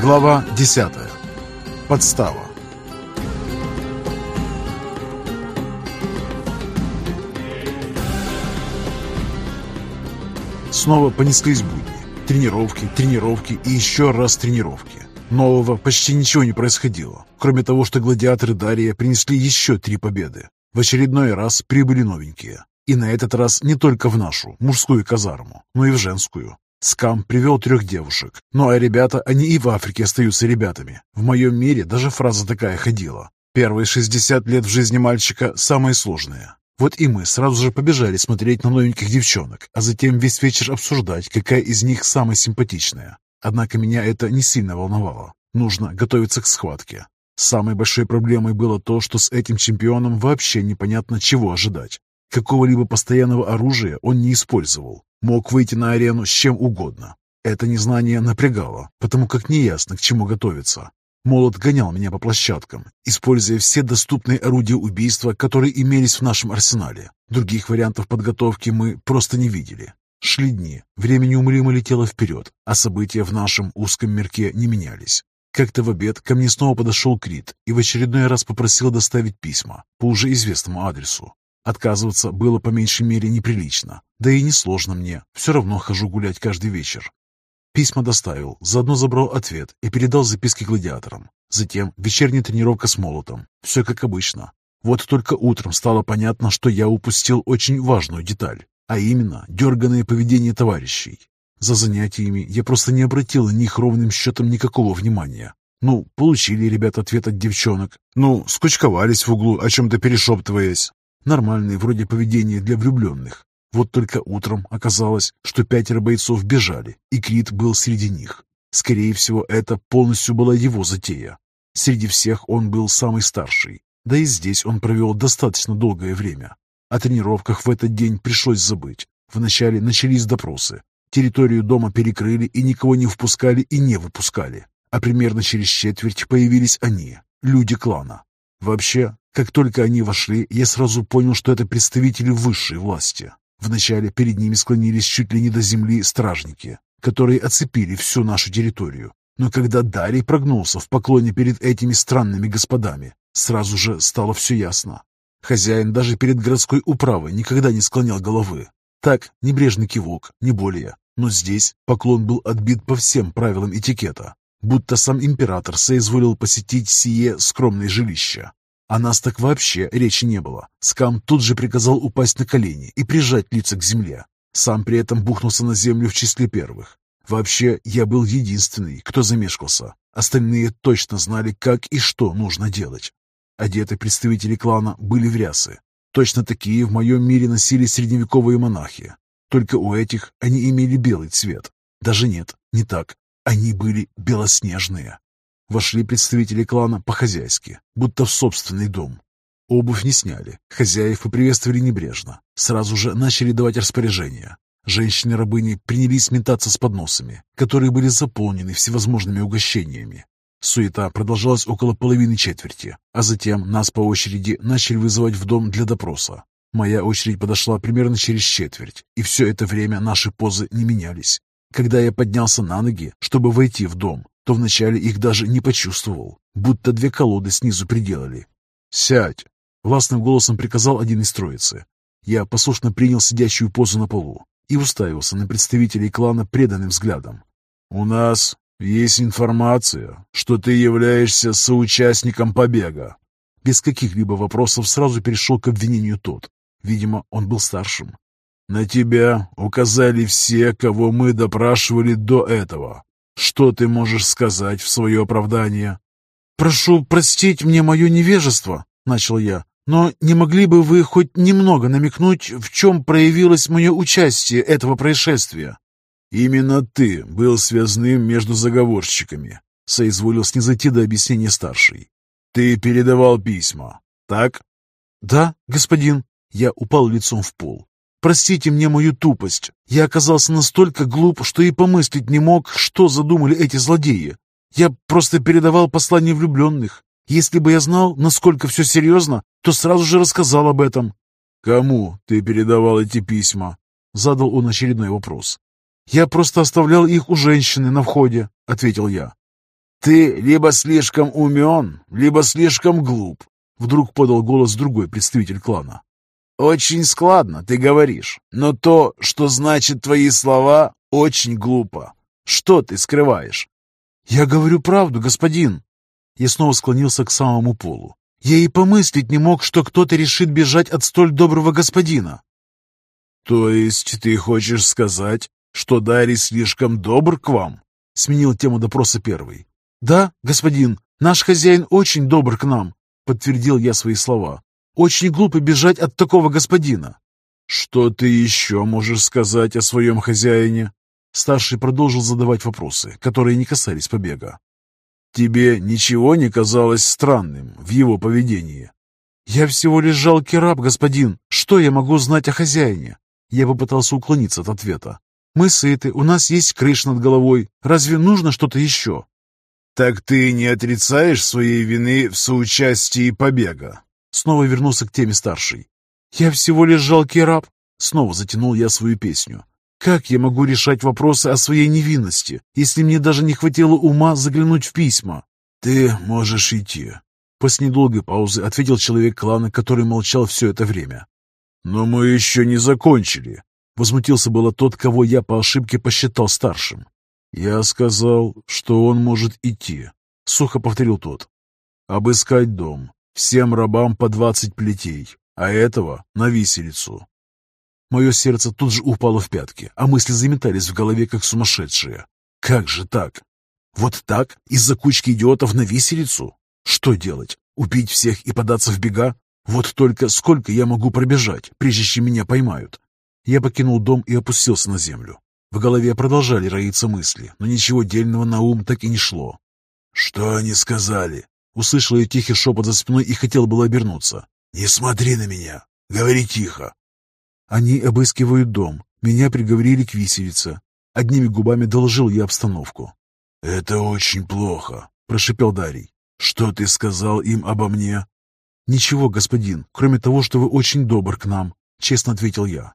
Глава 10. Подстава. Снова понеслись будни. Тренировки, тренировки и еще раз тренировки. Нового почти ничего не происходило, кроме того, что гладиаторы Дария принесли еще три победы. В очередной раз прибыли новенькие. И на этот раз не только в нашу, мужскую казарму, но и в женскую. Скам привел трех девушек. Ну а ребята, они и в Африке остаются ребятами. В моем мире даже фраза такая ходила. Первые 60 лет в жизни мальчика самые сложные. Вот и мы сразу же побежали смотреть на новеньких девчонок, а затем весь вечер обсуждать, какая из них самая симпатичная. Однако меня это не сильно волновало. Нужно готовиться к схватке. Самой большой проблемой было то, что с этим чемпионом вообще непонятно чего ожидать. Какого-либо постоянного оружия он не использовал. Мог выйти на арену с чем угодно. Это незнание напрягало, потому как неясно, к чему готовиться. Молот гонял меня по площадкам, используя все доступные орудия убийства, которые имелись в нашем арсенале. Других вариантов подготовки мы просто не видели. Шли дни, время неумолимо летело вперед, а события в нашем узком мирке не менялись. Как-то в обед ко мне снова подошел Крит и в очередной раз попросил доставить письма по уже известному адресу. Отказываться было по меньшей мере неприлично, да и несложно мне, все равно хожу гулять каждый вечер. Письма доставил, заодно забрал ответ и передал записки гладиаторам. Затем вечерняя тренировка с молотом. Все как обычно. Вот только утром стало понятно, что я упустил очень важную деталь, а именно дерганное поведение товарищей. За занятиями я просто не обратил на них ровным счетом никакого внимания. Ну, получили ребята ответ от девчонок. Ну, скучковались в углу, о чем-то перешептываясь. Нормальное вроде поведение для влюбленных. Вот только утром оказалось, что пятеро бойцов бежали, и Крит был среди них. Скорее всего, это полностью была его затея. Среди всех он был самый старший, да и здесь он провел достаточно долгое время. О тренировках в этот день пришлось забыть. Вначале начались допросы. Территорию дома перекрыли и никого не впускали и не выпускали. А примерно через четверть появились они, люди клана. Вообще, как только они вошли, я сразу понял, что это представители высшей власти. Вначале перед ними склонились чуть ли не до земли стражники, которые оцепили всю нашу территорию. Но когда Дарий прогнулся в поклоне перед этими странными господами, сразу же стало все ясно. Хозяин даже перед городской управой никогда не склонял головы. Так, небрежный кивок, не более. Но здесь поклон был отбит по всем правилам этикета, будто сам император соизволил посетить сие скромное жилище. О нас так вообще речи не было. Скам тут же приказал упасть на колени и прижать лица к земле. Сам при этом бухнулся на землю в числе первых. Вообще, я был единственный, кто замешкался. Остальные точно знали, как и что нужно делать. Одеты представители клана были в рясы. Точно такие в моем мире носили средневековые монахи. Только у этих они имели белый цвет. Даже нет, не так. Они были белоснежные. Вошли представители клана по-хозяйски, будто в собственный дом. Обувь не сняли, хозяев поприветствовали небрежно. Сразу же начали давать распоряжения. Женщины-рабыни принялись метаться с подносами, которые были заполнены всевозможными угощениями. Суета продолжалась около половины четверти, а затем нас по очереди начали вызывать в дом для допроса. Моя очередь подошла примерно через четверть, и все это время наши позы не менялись. Когда я поднялся на ноги, чтобы войти в дом, то вначале их даже не почувствовал, будто две колоды снизу приделали. «Сядь!» — властным голосом приказал один из троицы. Я послушно принял сидящую позу на полу и уставился на представителей клана преданным взглядом. «У нас есть информация, что ты являешься соучастником побега». Без каких-либо вопросов сразу перешел к обвинению тот. Видимо, он был старшим. «На тебя указали все, кого мы допрашивали до этого. Что ты можешь сказать в свое оправдание?» «Прошу простить мне мое невежество», — начал я, «но не могли бы вы хоть немного намекнуть, в чем проявилось мое участие этого происшествия?» «Именно ты был связным между заговорщиками», — соизволил снизойти до объяснения старший. «Ты передавал письма, так?» «Да, господин». Я упал лицом в пол. Простите мне мою тупость. Я оказался настолько глуп, что и помыслить не мог, что задумали эти злодеи. Я просто передавал послание влюбленных. Если бы я знал, насколько все серьезно, то сразу же рассказал об этом». «Кому ты передавал эти письма?» Задал он очередной вопрос. «Я просто оставлял их у женщины на входе», — ответил я. «Ты либо слишком умен, либо слишком глуп», — вдруг подал голос другой представитель клана. «Очень складно, ты говоришь, но то, что значит твои слова, очень глупо. Что ты скрываешь?» «Я говорю правду, господин». Я снова склонился к самому полу. «Я и помыслить не мог, что кто-то решит бежать от столь доброго господина». «То есть ты хочешь сказать, что Дарий слишком добр к вам?» Сменил тему допроса первый. «Да, господин, наш хозяин очень добр к нам», подтвердил я свои слова. «Очень глупо бежать от такого господина». «Что ты еще можешь сказать о своем хозяине?» Старший продолжил задавать вопросы, которые не касались побега. «Тебе ничего не казалось странным в его поведении?» «Я всего лишь жалкий раб, господин. Что я могу знать о хозяине?» Я попытался уклониться от ответа. «Мы сыты, у нас есть крыша над головой. Разве нужно что-то еще?» «Так ты не отрицаешь своей вины в соучастии побега?» Снова вернулся к теме старший. «Я всего лишь жалкий раб». Снова затянул я свою песню. Как я могу решать вопросы о своей невинности, если мне даже не хватило ума заглянуть в письма? Ты можешь идти. После недолгой паузы ответил человек клана, который молчал все это время. «Но мы еще не закончили», — возмутился было тот, кого я по ошибке посчитал старшим. «Я сказал, что он может идти», — сухо повторил тот. «Обыскать дом. Всем рабам по двадцать плетей, а этого на виселицу. Мое сердце тут же упало в пятки, а мысли заметались в голове, как сумасшедшие. Как же так? Вот так? Из-за кучки идиотов на виселицу? Что делать? Убить всех и податься в бега? Вот только сколько я могу пробежать, прежде чем меня поймают? Я покинул дом и опустился на землю. В голове продолжали роиться мысли, но ничего дельного на ум так и не шло. «Что они сказали?» Услышал я тихий шепот за спиной и хотел было обернуться. «Не смотри на меня! Говори тихо!» Они обыскивают дом. Меня приговорили к виселице. Одними губами доложил я обстановку. «Это очень плохо», — прошипел Дарий. «Что ты сказал им обо мне?» «Ничего, господин, кроме того, что вы очень добр к нам», — честно ответил я.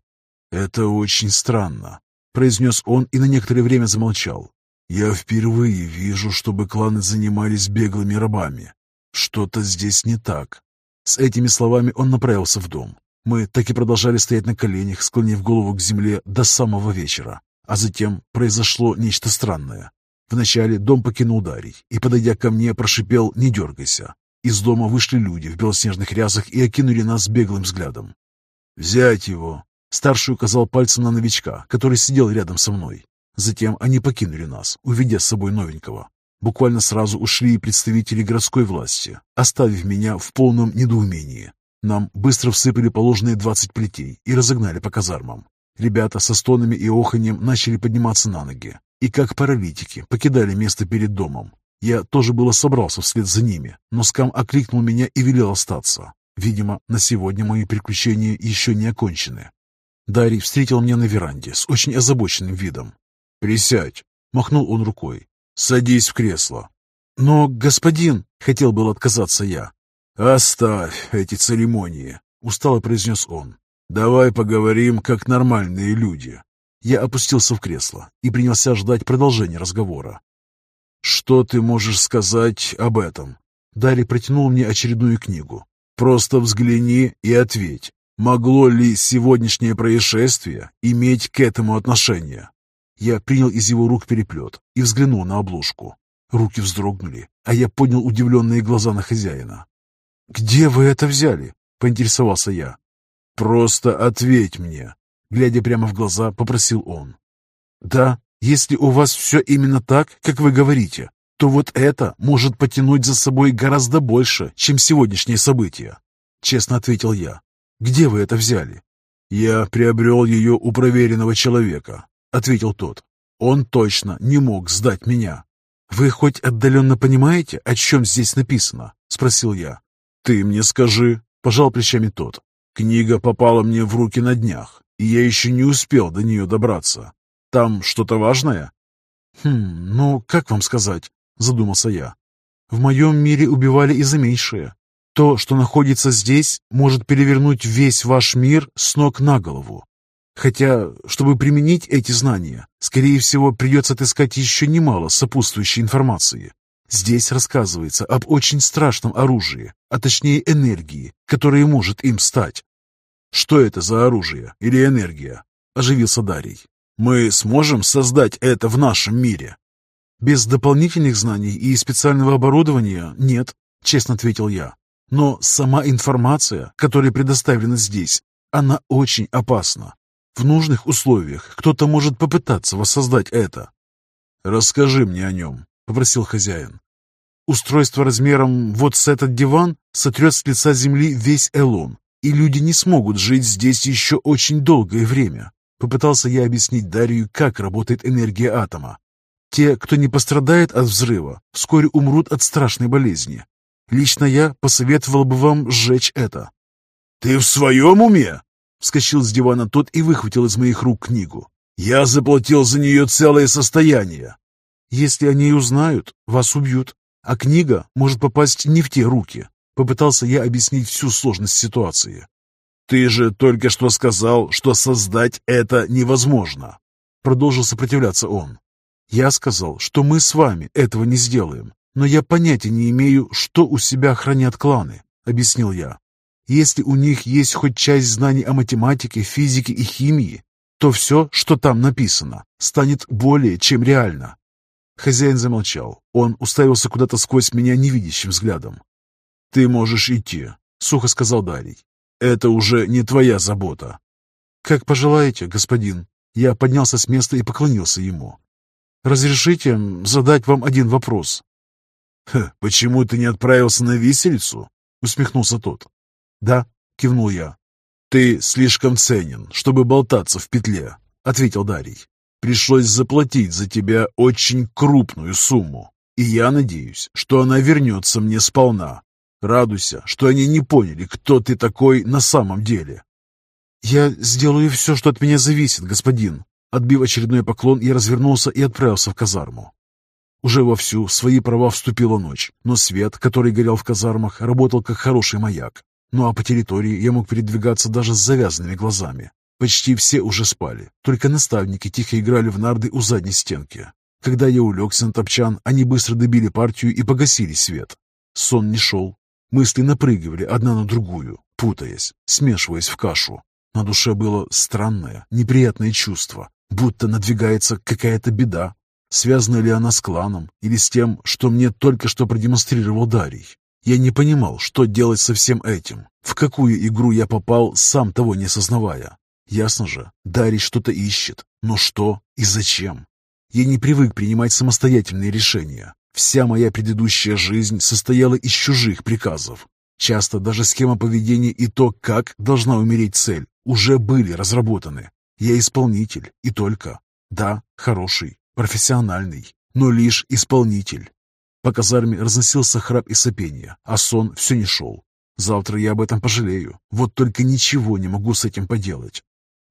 «Это очень странно», — произнес он и на некоторое время замолчал. «Я впервые вижу, чтобы кланы занимались беглыми рабами. Что-то здесь не так». С этими словами он направился в дом. Мы так и продолжали стоять на коленях, склонив голову к земле до самого вечера. А затем произошло нечто странное. Вначале дом покинул Дарий и, подойдя ко мне, прошипел «Не дергайся». Из дома вышли люди в белоснежных рясах и окинули нас беглым взглядом. «Взять его!» Старший указал пальцем на новичка, который сидел рядом со мной. Затем они покинули нас, увидя с собой новенького. Буквально сразу ушли и представители городской власти, оставив меня в полном недоумении. Нам быстро всыпали положенные двадцать плетей и разогнали по казармам. Ребята со стонами и оханьем начали подниматься на ноги и, как паралитики, покидали место перед домом. Я тоже было собрался вслед за ними, но Скам окликнул меня и велел остаться. Видимо, на сегодня мои приключения еще не окончены. Дарий встретил меня на веранде с очень озабоченным видом. «Присядь!» — махнул он рукой. «Садись в кресло!» «Но, господин!» — хотел был отказаться я, «Оставь эти церемонии», — устало произнес он. «Давай поговорим, как нормальные люди». Я опустился в кресло и принялся ждать продолжения разговора. «Что ты можешь сказать об этом?» Дарья протянул мне очередную книгу. «Просто взгляни и ответь. Могло ли сегодняшнее происшествие иметь к этому отношение?» Я принял из его рук переплет и взглянул на обложку. Руки вздрогнули, а я поднял удивленные глаза на хозяина. «Где вы это взяли?» — поинтересовался я. «Просто ответь мне», — глядя прямо в глаза, попросил он. «Да, если у вас все именно так, как вы говорите, то вот это может потянуть за собой гораздо больше, чем сегодняшнее событие», — честно ответил я. «Где вы это взяли?» «Я приобрел ее у проверенного человека», — ответил тот. «Он точно не мог сдать меня». «Вы хоть отдаленно понимаете, о чем здесь написано?» — спросил я. «Ты мне скажи», — пожал плечами тот. «Книга попала мне в руки на днях, и я еще не успел до нее добраться. Там что-то важное?» «Хм, ну, как вам сказать?» — задумался я. «В моем мире убивали и за меньшее. То, что находится здесь, может перевернуть весь ваш мир с ног на голову. Хотя, чтобы применить эти знания, скорее всего, придется отыскать еще немало сопутствующей информации. Здесь рассказывается об очень страшном оружии, а точнее энергии, которая может им стать. «Что это за оружие или энергия?» – оживился Дарий. «Мы сможем создать это в нашем мире?» «Без дополнительных знаний и специального оборудования нет», – честно ответил я. «Но сама информация, которая предоставлена здесь, она очень опасна. В нужных условиях кто-то может попытаться воссоздать это». «Расскажи мне о нем», — попросил хозяин. «Устройство размером вот с этот диван сотрет с лица земли весь Элон, и люди не смогут жить здесь еще очень долгое время». Попытался я объяснить Дарью, как работает энергия атома. Те, кто не пострадает от взрыва, вскоре умрут от страшной болезни. Лично я посоветовал бы вам сжечь это. «Ты в своем уме?» Вскочил с дивана тот и выхватил из моих рук книгу. «Я заплатил за нее целое состояние!» «Если они узнают, вас убьют, а книга может попасть не в те руки», Попытался я объяснить всю сложность ситуации. «Ты же только что сказал, что создать это невозможно!» Продолжил сопротивляться он. «Я сказал, что мы с вами этого не сделаем, но я понятия не имею, что у себя хранят кланы», — объяснил я. «Если у них есть хоть часть знаний о математике, физике и химии, то все, что там написано, станет более чем реально». Хозяин замолчал. Он уставился куда-то сквозь меня невидящим взглядом. «Ты можешь идти», — сухо сказал Дарий. «Это уже не твоя забота». «Как пожелаете, господин». Я поднялся с места и поклонился ему. «Разрешите задать вам один вопрос?» «Почему ты не отправился на виселицу?» — усмехнулся тот. «Да», — кивнул я. «Ты слишком ценен, чтобы болтаться в петле», — ответил Дарий. «Пришлось заплатить за тебя очень крупную сумму, и я надеюсь, что она вернется мне сполна. Радуйся, что они не поняли, кто ты такой на самом деле». «Я сделаю все, что от меня зависит, господин». Отбив очередной поклон, я развернулся и отправился в казарму. Уже вовсю в свои права вступила ночь, но свет, который горел в казармах, работал как хороший маяк. Ну а по территории я мог передвигаться даже с завязанными глазами. Почти все уже спали, только наставники тихо играли в нарды у задней стенки. Когда я улегся на топчан, они быстро добили партию и погасили свет. Сон не шел. Мысли напрыгивали одна на другую, путаясь, смешиваясь в кашу. На душе было странное, неприятное чувство, будто надвигается какая-то беда. Связана ли она с кланом или с тем, что мне только что продемонстрировал Дарий? Я не понимал, что делать со всем этим, в какую игру я попал, сам того не осознавая. Ясно же, Дарий что-то ищет, но что и зачем? Я не привык принимать самостоятельные решения. Вся моя предыдущая жизнь состояла из чужих приказов. Часто даже схема поведения и то, как должна умереть цель, уже были разработаны. Я исполнитель, и только. Да, хороший, профессиональный, но лишь исполнитель. По казарме разносился храп и сопение, а сон все не шел. Завтра я об этом пожалею, вот только ничего не могу с этим поделать.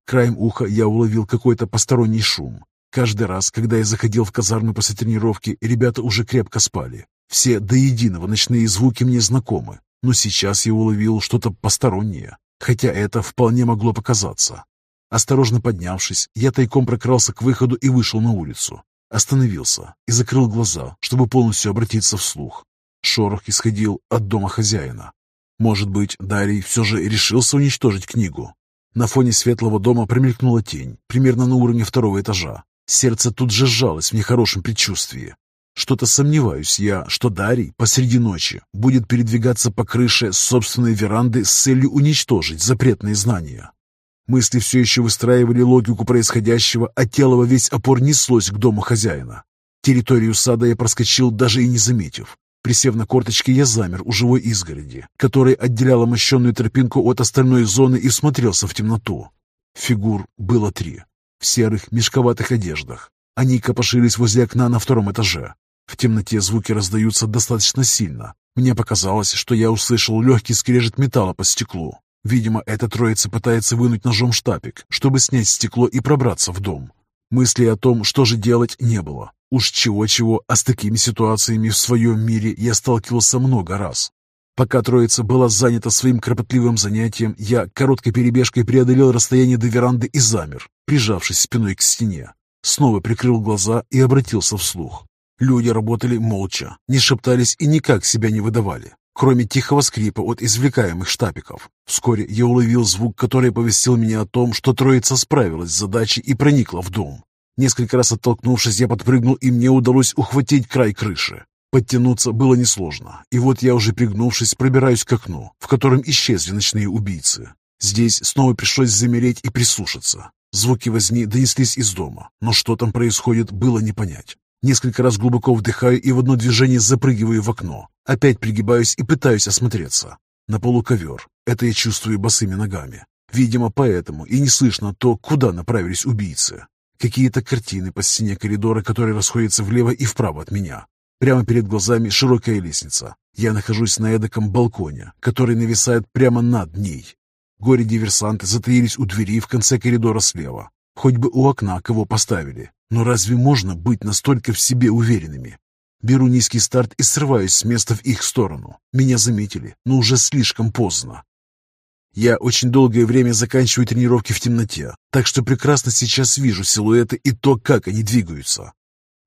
Краем уха я уловил какой-то посторонний шум. Каждый раз, когда я заходил в казармы после тренировки, ребята уже крепко спали. Все до единого ночные звуки мне знакомы, но сейчас я уловил что-то постороннее, хотя это вполне могло показаться. Осторожно поднявшись, я тайком прокрался к выходу и вышел на улицу. Остановился и закрыл глаза, чтобы полностью обратиться вслух. Шорох исходил от дома хозяина. Может быть, Дарий все же решился уничтожить книгу. На фоне светлого дома промелькнула тень, примерно на уровне второго этажа. Сердце тут же сжалось в нехорошем предчувствии. Что-то сомневаюсь я, что Дарий посреди ночи будет передвигаться по крыше собственной веранды с целью уничтожить запретные знания. Мысли все еще выстраивали логику происходящего, а тело во весь опор неслось к дому хозяина. Территорию сада я проскочил, даже и не заметив. Присев на корточки, я замер у живой изгороди, которая отделяла мощенную тропинку от остальной зоны и смотрелся в темноту. Фигур было три в серых мешковатых одеждах. Они копошились возле окна на втором этаже. В темноте звуки раздаются достаточно сильно. Мне показалось, что я услышал легкий скрежет металла по стеклу. Видимо, эта троица пытается вынуть ножом штапик, чтобы снять стекло и пробраться в дом. Мысли о том, что же делать, не было. Уж чего-чего, а с такими ситуациями в своем мире я сталкивался много раз. Пока троица была занята своим кропотливым занятием, я короткой перебежкой преодолел расстояние до веранды и замер, прижавшись спиной к стене. Снова прикрыл глаза и обратился вслух. Люди работали молча, не шептались и никак себя не выдавали, кроме тихого скрипа от извлекаемых штапиков. Вскоре я уловил звук, который повестил меня о том, что троица справилась с задачей и проникла в дом. Несколько раз оттолкнувшись, я подпрыгнул, и мне удалось ухватить край крыши. Подтянуться было несложно, и вот я уже пригнувшись, пробираюсь к окну, в котором исчезли ночные убийцы. Здесь снова пришлось замереть и прислушаться. Звуки возни донеслись из дома, но что там происходит, было не понять. Несколько раз глубоко вдыхаю и в одно движение запрыгиваю в окно. Опять пригибаюсь и пытаюсь осмотреться. На полу ковер. Это я чувствую босыми ногами. Видимо, поэтому и не слышно то, куда направились убийцы. Какие-то картины по стене коридора, которые расходятся влево и вправо от меня. Прямо перед глазами широкая лестница. Я нахожусь на эдаком балконе, который нависает прямо над ней. Горе-диверсанты затаились у двери в конце коридора слева. Хоть бы у окна кого поставили. Но разве можно быть настолько в себе уверенными? Беру низкий старт и срываюсь с места в их сторону. Меня заметили, но уже слишком поздно. Я очень долгое время заканчиваю тренировки в темноте, так что прекрасно сейчас вижу силуэты и то, как они двигаются.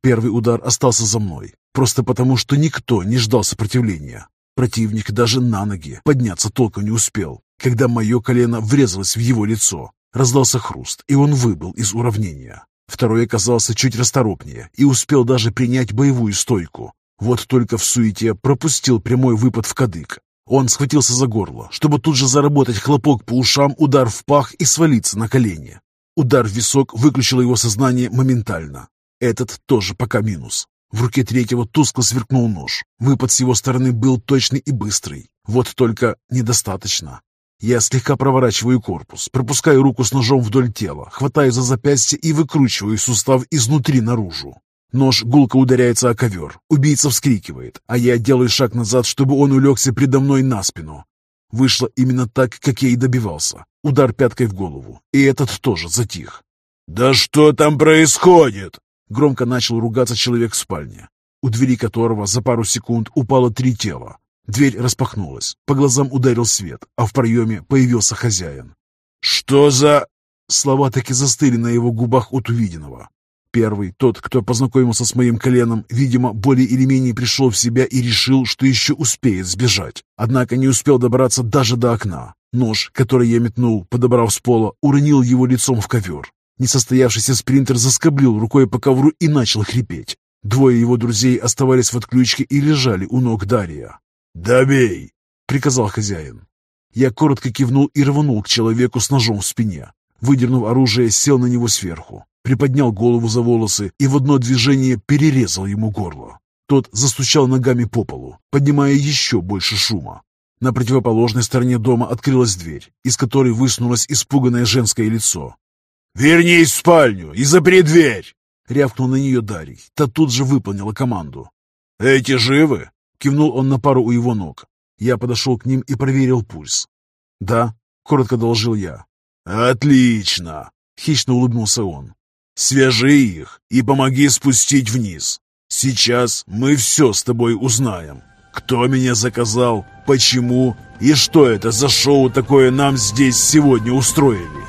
Первый удар остался за мной, просто потому, что никто не ждал сопротивления. Противник даже на ноги подняться толком не успел, когда мое колено врезалось в его лицо. Раздался хруст, и он выбыл из уравнения. Второй оказался чуть расторопнее и успел даже принять боевую стойку. Вот только в суете пропустил прямой выпад в кадык. Он схватился за горло, чтобы тут же заработать хлопок по ушам, удар в пах и свалиться на колени. Удар в висок выключил его сознание моментально. Этот тоже пока минус. В руке третьего тускло сверкнул нож. Выпад с его стороны был точный и быстрый. Вот только недостаточно. Я слегка проворачиваю корпус, пропускаю руку с ножом вдоль тела, хватаю за запястье и выкручиваю сустав изнутри наружу. Нож гулко ударяется о ковер. Убийца вскрикивает, а я делаю шаг назад, чтобы он улегся предо мной на спину. Вышло именно так, как я и добивался. Удар пяткой в голову, и этот тоже затих. «Да что там происходит?» Громко начал ругаться человек в спальне, у двери которого за пару секунд упало три тела. Дверь распахнулась, по глазам ударил свет, а в проеме появился хозяин. «Что за...» Слова так и застыли на его губах от увиденного. Первый, тот, кто познакомился с моим коленом, видимо, более или менее пришел в себя и решил, что еще успеет сбежать. Однако не успел добраться даже до окна. Нож, который я метнул, подобрав с пола, уронил его лицом в ковер. Несостоявшийся спринтер заскоблил рукой по ковру и начал хрипеть. Двое его друзей оставались в отключке и лежали у ног Дария. «Добей!» — приказал хозяин. Я коротко кивнул и рванул к человеку с ножом в спине. Выдернув оружие, сел на него сверху, приподнял голову за волосы и в одно движение перерезал ему горло. Тот застучал ногами по полу, поднимая еще больше шума. На противоположной стороне дома открылась дверь, из которой высунулось испуганное женское лицо. «Вернись в спальню и запри дверь!» — рявкнул на нее Дарий. Та тут же выполнила команду. «Эти живы?» Кивнул он на пару у его ног. Я подошел к ним и проверил пульс. «Да», — коротко доложил я. «Отлично!» — хищно улыбнулся он. «Свяжи их и помоги спустить вниз. Сейчас мы все с тобой узнаем. Кто меня заказал, почему и что это за шоу такое нам здесь сегодня устроили.